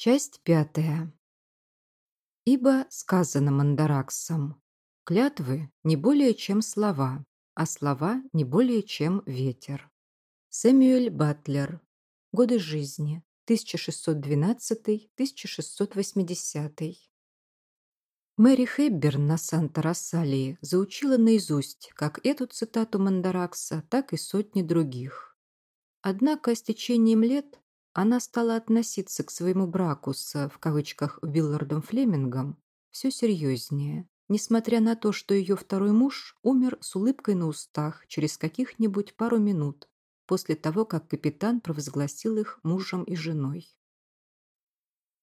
Часть пятая. Ибо сказано Мандараксом, клятвы не более чем слова, а слова не более чем ветер. Сэмюэль Батлер. Годы жизни. 1612-1680. Мэри Хэбберн на Санта-Рассалии заучила наизусть как эту цитату Мандаракса, так и сотни других. Однако с течением лет она стала относиться к своему браку с, в кавычках, Виллардом Флемингом все серьезнее, несмотря на то, что ее второй муж умер с улыбкой на устах через каких-нибудь пару минут после того, как капитан провозгласил их мужем и женой.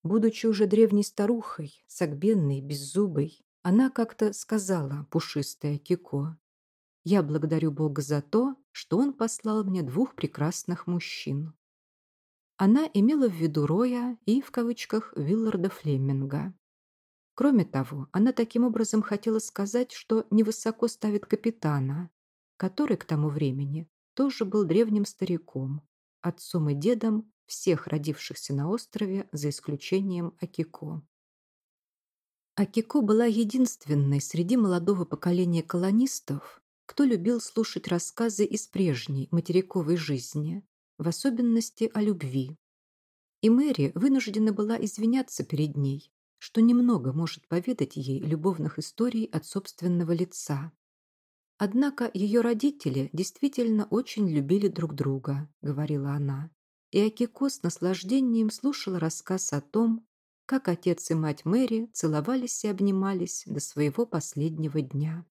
Будучи уже древней старухой, согбенной, беззубой, она как-то сказала, пушистая Кико, «Я благодарю Бога за то, что Он послал мне двух прекрасных мужчин». Она имела в виду Роя и, в кавычках, Вилларда Флеминга. Кроме того, она таким образом хотела сказать, что невысоко ставит капитана, который к тому времени тоже был древним стариком, отцом и дедом всех родившихся на острове, за исключением Акико. Акико была единственной среди молодого поколения колонистов, кто любил слушать рассказы из прежней материковой жизни, в особенности о любви. И Мэри вынуждена была извиняться перед ней, что немного может поведать ей любовных историй от собственного лица. Однако ее родители действительно очень любили друг друга, говорила она, и Акико с наслаждением слушала рассказ о том, как отец и мать Мэри целовались и обнимались до своего последнего дня.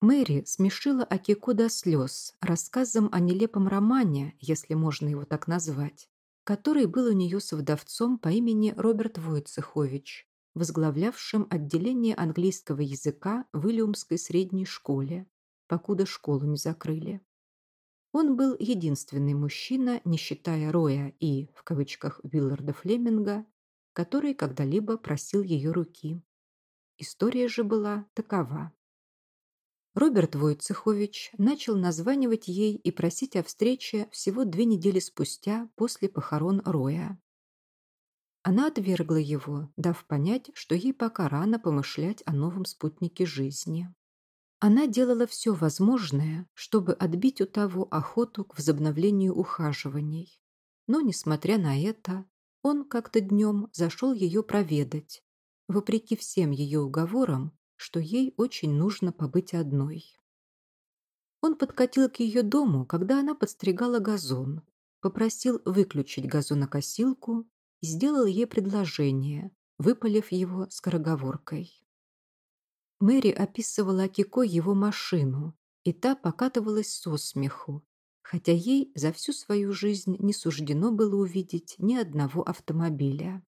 Мэри смешила Акико до слез рассказом о нелепом романе, если можно его так назвать, который был у нее с вдовцом по имени Роберт Войцехович, возглавлявшим отделение английского языка в Ильумской средней школе, покуда школу не закрыли. Он был единственный мужчина, не считая Роя и, в кавычках, Вилларда Флеминга, который когда-либо просил ее руки. История же была такова. Роберт Войцехович начал названивать ей и просить о встрече всего две недели спустя после похорон Роя. Она отвергла его, дав понять, что ей пока рано помышлять о новом спутнике жизни. Она делала все возможное, чтобы отбить у того охоту к возобновлению ухаживаний. Но, несмотря на это, он как-то днем зашел ее проведать, вопреки всем ее уговорам, что ей очень нужно побыть одной. Он подкатил к ее дому, когда она подстригала газон, попросил выключить газонокосилку и сделал ей предложение, выпалив его скороговоркой. Мэри описывала Акико его машину, и та покатывалась со смеху, хотя ей за всю свою жизнь не суждено было увидеть ни одного автомобиля.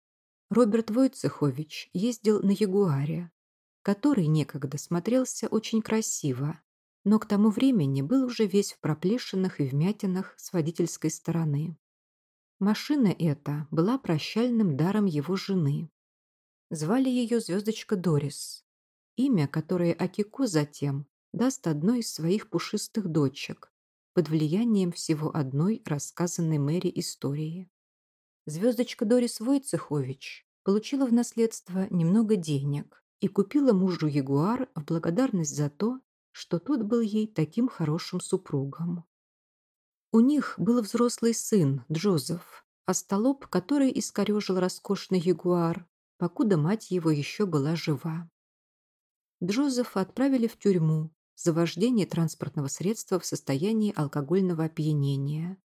Роберт Войцехович ездил на Ягуаре, который некогда смотрелся очень красиво, но к тому времени был уже весь в проплешинах и вмятинах с водительской стороны. Машина эта была прощальным даром его жены. Звали ее Звездочка Дорис, имя, которое Акико затем даст одной из своих пушистых дочек под влиянием всего одной рассказанной Мэри истории. Звездочка Дорис Войцехович получила в наследство немного денег, и купила мужу ягуар в благодарность за то, что тот был ей таким хорошим супругом. У них был взрослый сын, Джозеф, остолоп, который искорежил роскошный ягуар, покуда мать его еще была жива. Джозефа отправили в тюрьму за вождение транспортного средства в состоянии алкогольного опьянения.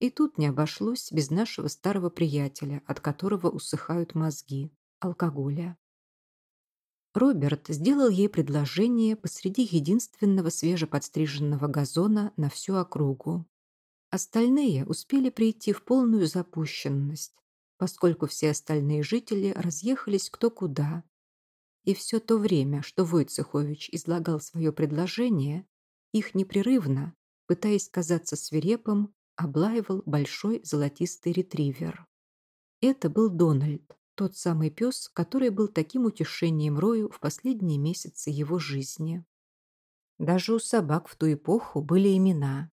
И тут не обошлось без нашего старого приятеля, от которого усыхают мозги – алкоголя. Роберт сделал ей предложение посреди единственного свежеподстриженного газона на всю округу. Остальные успели прийти в полную запущенность, поскольку все остальные жители разъехались кто куда. И все то время, что Войцехович излагал свое предложение, их непрерывно, пытаясь казаться свирепым, облаивал большой золотистый ретривер. Это был Дональд, тот самый пес, который был таким утешением Рою в последние месяцы его жизни. Даже у собак в ту эпоху были имена.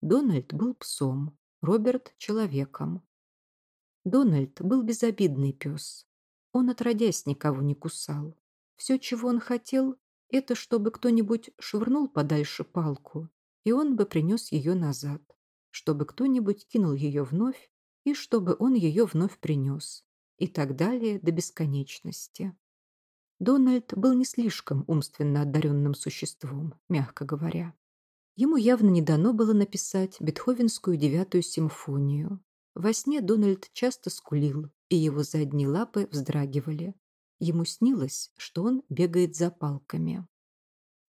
Дональд был псом, Роберт – человеком. Дональд был безобидный пес. Он отродясь никого не кусал. Все, чего он хотел, это чтобы кто-нибудь швырнул подальше палку, и он бы принес ее назад, чтобы кто-нибудь кинул ее вновь, и чтобы он ее вновь принес, и так далее до бесконечности. Дональд был не слишком умственно одаренным существом, мягко говоря. Ему явно не дано было написать Бетховенскую девятую симфонию. Во сне Дональд часто скулил, и его задние лапы вздрагивали. Ему снилось, что он бегает за палками.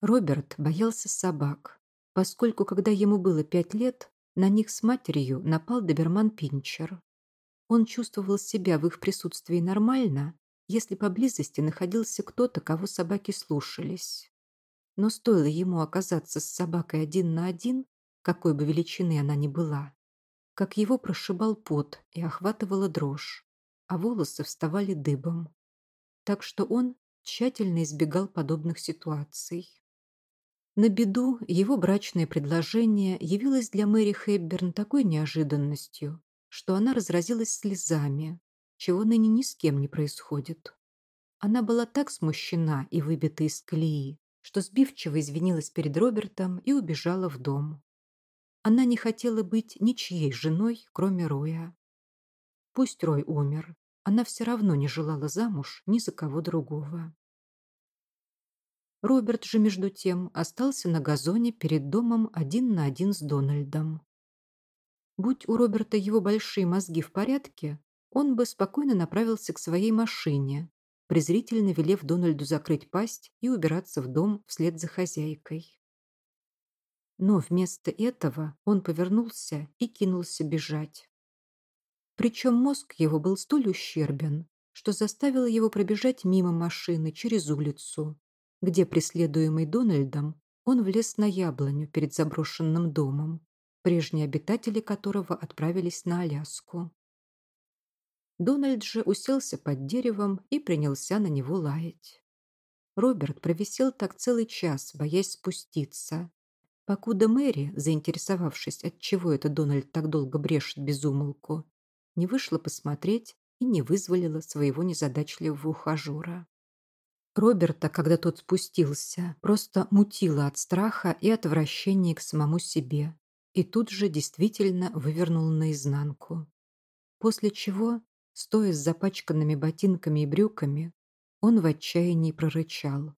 Роберт боялся собак, поскольку, когда ему было пять лет, на них с матерью напал доберман Пинчер. Он чувствовал себя в их присутствии нормально, если поблизости находился кто-то, кого собаки слушались. Но стоило ему оказаться с собакой один на один, какой бы величины она ни была, как его прошибал пот и охватывала дрожь, а волосы вставали дыбом. Так что он тщательно избегал подобных ситуаций. На беду его брачное предложение явилось для Мэри Хэбберн такой неожиданностью, что она разразилась слезами, чего ныне ни с кем не происходит. Она была так смущена и выбита из колеи, что сбивчиво извинилась перед Робертом и убежала в дом. Она не хотела быть ничьей женой, кроме Роя. Пусть Рой умер, она все равно не желала замуж ни за кого другого. Роберт же, между тем, остался на газоне перед домом один на один с Дональдом. Будь у Роберта его большие мозги в порядке, он бы спокойно направился к своей машине, презрительно велев Дональду закрыть пасть и убираться в дом вслед за хозяйкой. Но вместо этого он повернулся и кинулся бежать. Причем мозг его был столь ущербен, что заставило его пробежать мимо машины через улицу, где, преследуемый Дональдом, он влез на яблоню перед заброшенным домом, прежние обитатели которого отправились на Аляску. Дональд же уселся под деревом и принялся на него лаять. Роберт провисел так целый час, боясь спуститься. Покуда Мэри, заинтересовавшись, от чего это Дональд так долго брешет без умолку, не вышла посмотреть и не вызволила своего незадачливого ухажера. Роберта, когда тот спустился, просто мутило от страха и отвращения к самому себе, и тут же действительно вывернул наизнанку. После чего Стоя с запачканными ботинками и брюками, он в отчаянии прорычал.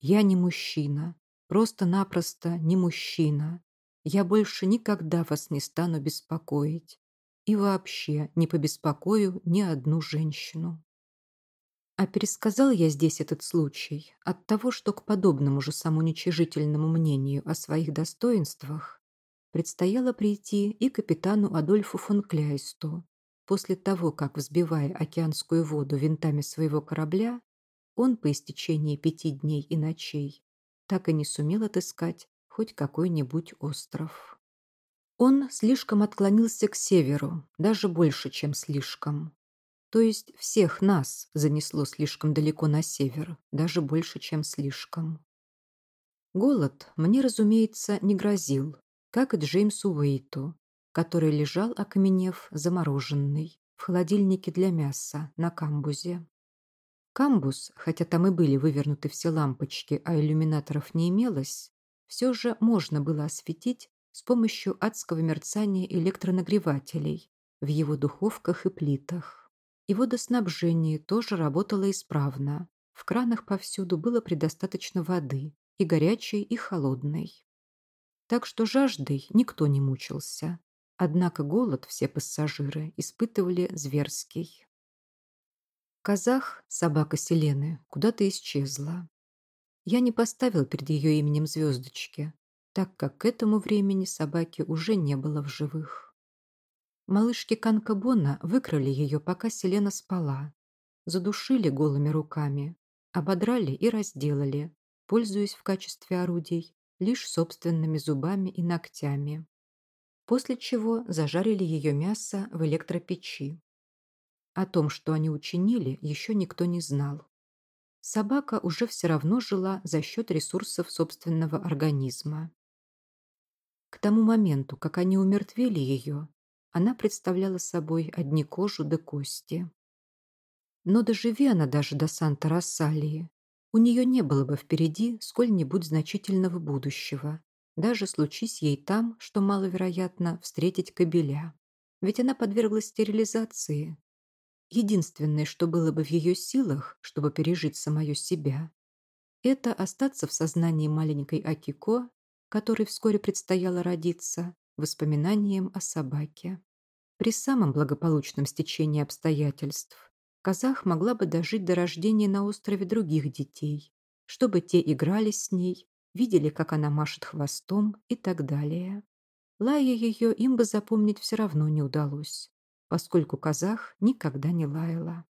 «Я не мужчина, просто-напросто не мужчина. Я больше никогда вас не стану беспокоить. И вообще не побеспокою ни одну женщину». А пересказал я здесь этот случай от того, что к подобному же самоуничижительному мнению о своих достоинствах предстояло прийти и капитану Адольфу фон Кляйсту, После того, как, взбивая океанскую воду винтами своего корабля, он по истечении пяти дней и ночей так и не сумел отыскать хоть какой-нибудь остров. Он слишком отклонился к северу, даже больше, чем слишком. То есть всех нас занесло слишком далеко на север, даже больше, чем слишком. Голод мне, разумеется, не грозил, как и Джеймсу Уэйту, который лежал, окаменев, замороженный, в холодильнике для мяса на камбузе. Камбуз, хотя там и были вывернуты все лампочки, а иллюминаторов не имелось, все же можно было осветить с помощью адского мерцания электронагревателей в его духовках и плитах. И водоснабжение тоже работало исправно. В кранах повсюду было предостаточно воды, и горячей, и холодной. Так что жаждой никто не мучился. Однако голод все пассажиры испытывали зверский. Казах, собака Селены, куда-то исчезла. Я не поставил перед ее именем звездочки, так как к этому времени собаки уже не было в живых. Малышки Канкабона выкрали ее, пока Селена спала, задушили голыми руками, ободрали и разделали, пользуясь в качестве орудий лишь собственными зубами и ногтями после чего зажарили ее мясо в электропечи. О том, что они учинили, еще никто не знал. Собака уже все равно жила за счет ресурсов собственного организма. К тому моменту, как они умертвили ее, она представляла собой одни кожу да кости. Но доживи она даже до Санта-Рассалии, у нее не было бы впереди сколь-нибудь значительного будущего, даже случись ей там, что маловероятно, встретить кобеля. Ведь она подверглась стерилизации. Единственное, что было бы в ее силах, чтобы пережить самое себя, это остаться в сознании маленькой Акико, которой вскоре предстояло родиться, воспоминанием о собаке. При самом благополучном стечении обстоятельств казах могла бы дожить до рождения на острове других детей, чтобы те играли с ней, видели, как она машет хвостом и так далее. Лая ее им бы запомнить все равно не удалось, поскольку казах никогда не лаяла.